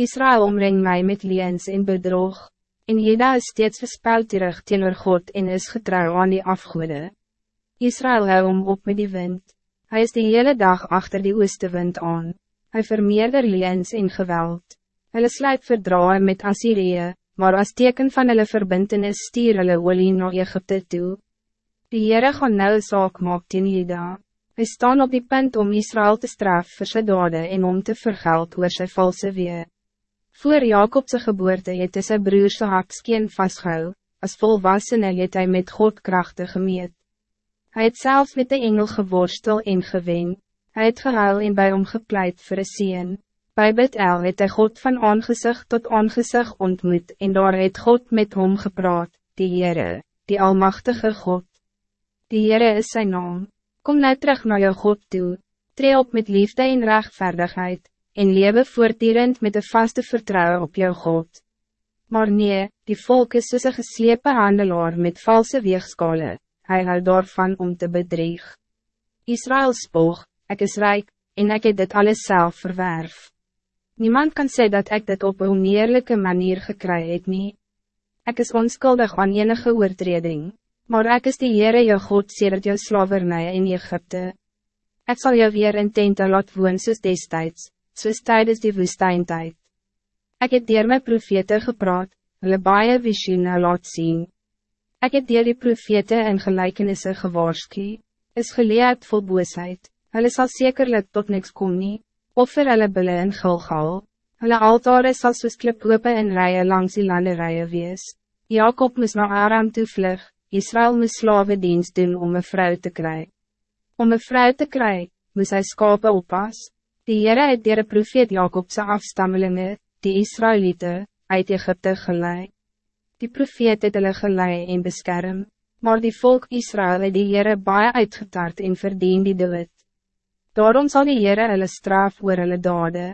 Israël omring mij met liens en bedrog, en Jeda is steeds verspeld terug teenoor God en is getrouw aan die afgoede. Israël hou om op met die wind, hij is de hele dag achter die oostewind aan, hij vermeerder liens en geweld. Hulle sluit verdraaien met Assyrië, maar als teken van hulle verbintenis stier hulle olie na Egypte toe. Die Heere gaan nou saak maak teen Jeda. Hy staan op die punt om Israël te straf vir sy dade en om te vergeld oor sy valse wee. Voor Jacobse geboorte het hy sy broerse hakskeen vastgehou, as volwassene het hy met God krachtig gemeet. Hij het zelf met de engel geworstel en gewen, hy het gehuil en bij hom gepleit vir een sien. By Bethel het hy God van aangezicht tot aangezicht ontmoet en daar het God met hom gepraat, die Heere, die Almachtige God. Die Heere is zijn naam. Kom nou terug naar jou God toe, tree op met liefde en rechtvaardigheid, en lewe voortdurend met een vaste vertrouwen op jou God. Maar nee, die volk is soos een geslepe handelaar met valse weegskale, hy hou daarvan om te bedrieg. Israël spoog, ik is rijk, en ik heb dit alles zelf verwerf. Niemand kan zeggen dat ik dit op een oneerlijke manier gekry het nie. Ek is onskuldig aan enige oortreding, maar ik is die Heere jou God sedert jou slavernij in Egypte. Ik zal jou weer in tente laat woon soos destijds, soos tijdens die woestijntijd. Ik heb dier my profete gepraat, hulle baie visioene laat zien. Ik heb dier die profete en gelijkenissen gewaarskie, is geleerd vol boosheid, hulle sal zekerlijk tot niks kom nie offer hulle bille in Gilgal. Hulle altare sal soos klip open in rijen langs die landerije wees. Jacob moest naar Aram toevlug, Israël moest slawe dienst doen om een vrouw te krijgen. Om een vrouw te krijgen, moest hij skapen oppas. Die Heere het dier profeet Jacobse afstammelingen, die Israëlieten, uit Egypte geleid. Die profeet het hulle geleid en beskerm, maar die volk Israël het die Heere baie uitgetart en verdien die dood. Daarom zal die Heere hulle straf oor hulle dade.